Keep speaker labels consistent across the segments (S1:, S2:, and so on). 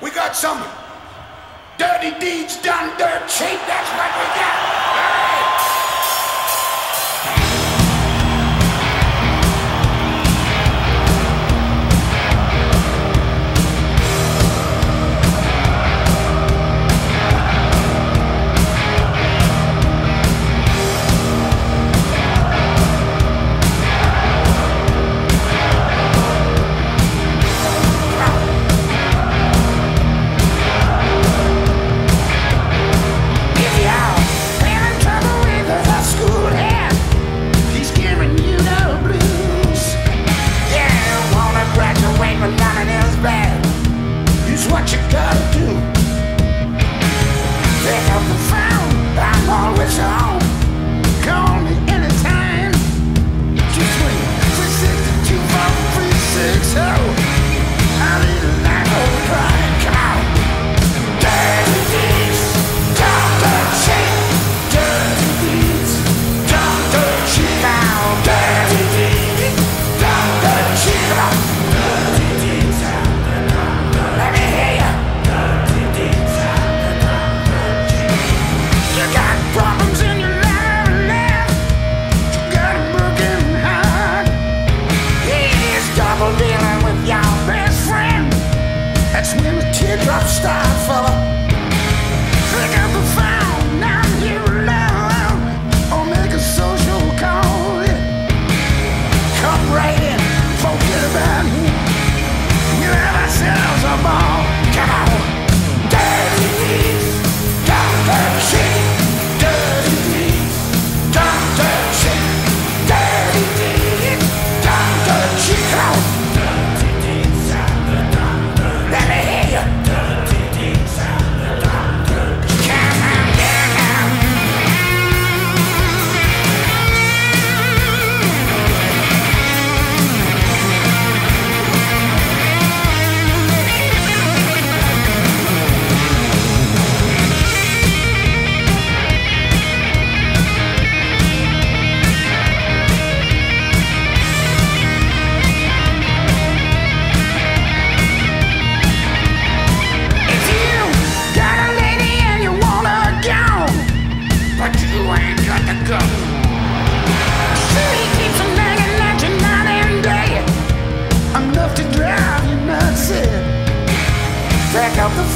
S1: We got some dirty deeds done dirt cheap. That's what we got.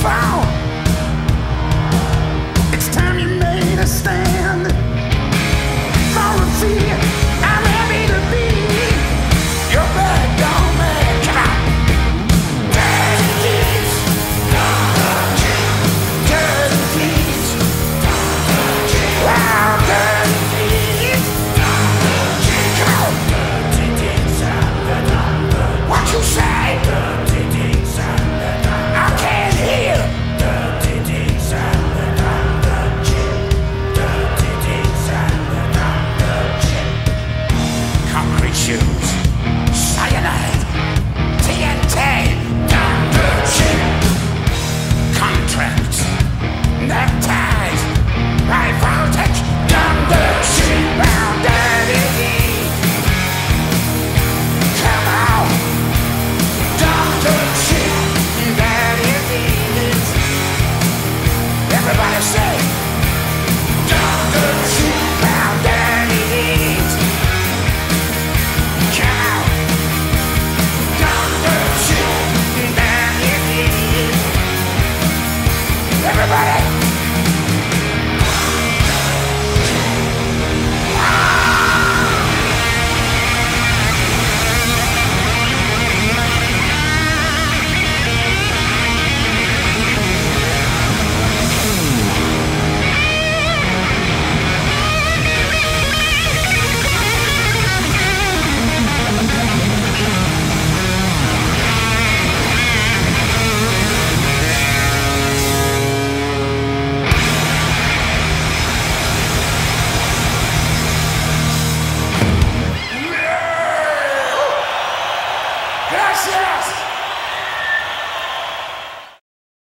S1: found